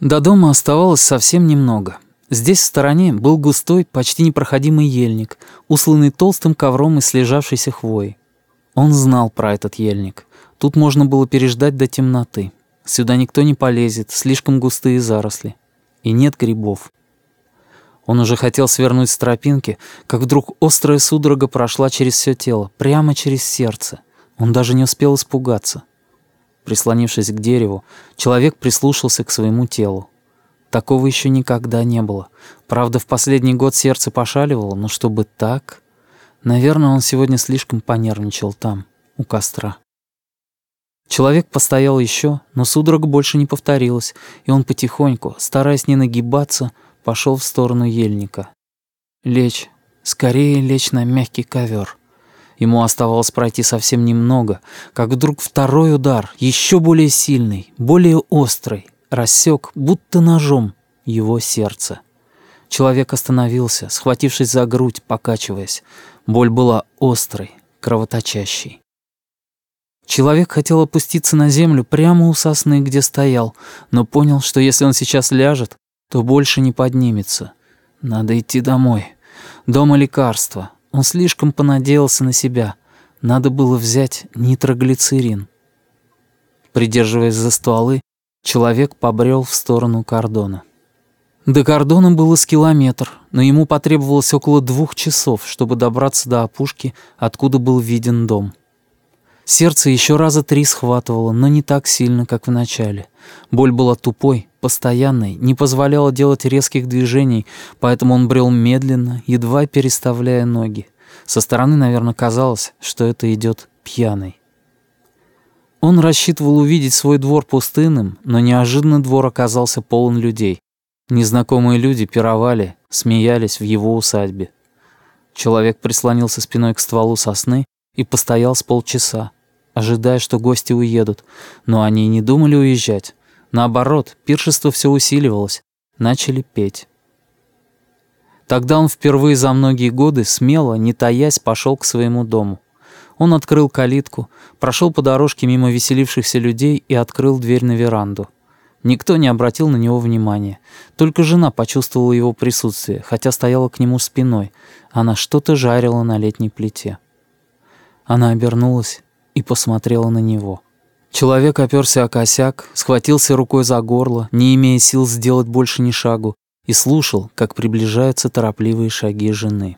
До дома оставалось совсем немного. Здесь в стороне был густой, почти непроходимый ельник, усланный толстым ковром из слежавшейся хвои. Он знал про этот ельник. Тут можно было переждать до темноты. Сюда никто не полезет, слишком густые заросли. И нет грибов. Он уже хотел свернуть с тропинки, как вдруг острая судорога прошла через все тело, прямо через сердце. Он даже не успел испугаться. Прислонившись к дереву, человек прислушался к своему телу. Такого еще никогда не было. Правда, в последний год сердце пошаливало, но чтобы так... Наверное, он сегодня слишком понервничал там, у костра. Человек постоял еще, но судорога больше не повторилась, и он потихоньку, стараясь не нагибаться, пошел в сторону ельника. Лечь, скорее лечь на мягкий ковер. Ему оставалось пройти совсем немного, как вдруг второй удар, еще более сильный, более острый, рассек, будто ножом, его сердце. Человек остановился, схватившись за грудь, покачиваясь. Боль была острой, кровоточащей. Человек хотел опуститься на землю прямо у сосны, где стоял, но понял, что если он сейчас ляжет, то больше не поднимется. Надо идти домой. Дома лекарства, он слишком понадеялся на себя. Надо было взять нитроглицерин. Придерживаясь за стволы, человек побрел в сторону кордона. До кордона было с километр, но ему потребовалось около двух часов, чтобы добраться до опушки, откуда был виден дом. Сердце еще раза три схватывало, но не так сильно, как в начале. Боль была тупой, постоянной, не позволяла делать резких движений, поэтому он брел медленно, едва переставляя ноги. Со стороны, наверное, казалось, что это идет пьяный. Он рассчитывал увидеть свой двор пустынным, но неожиданно двор оказался полон людей. Незнакомые люди пировали, смеялись в его усадьбе. Человек прислонился спиной к стволу сосны и постоял с полчаса ожидая, что гости уедут. Но они не думали уезжать. Наоборот, пиршество все усиливалось. Начали петь. Тогда он впервые за многие годы смело, не таясь, пошел к своему дому. Он открыл калитку, прошел по дорожке мимо веселившихся людей и открыл дверь на веранду. Никто не обратил на него внимания. Только жена почувствовала его присутствие, хотя стояла к нему спиной. Она что-то жарила на летней плите. Она обернулась и посмотрела на него. Человек оперся о косяк, схватился рукой за горло, не имея сил сделать больше ни шагу, и слушал, как приближаются торопливые шаги жены.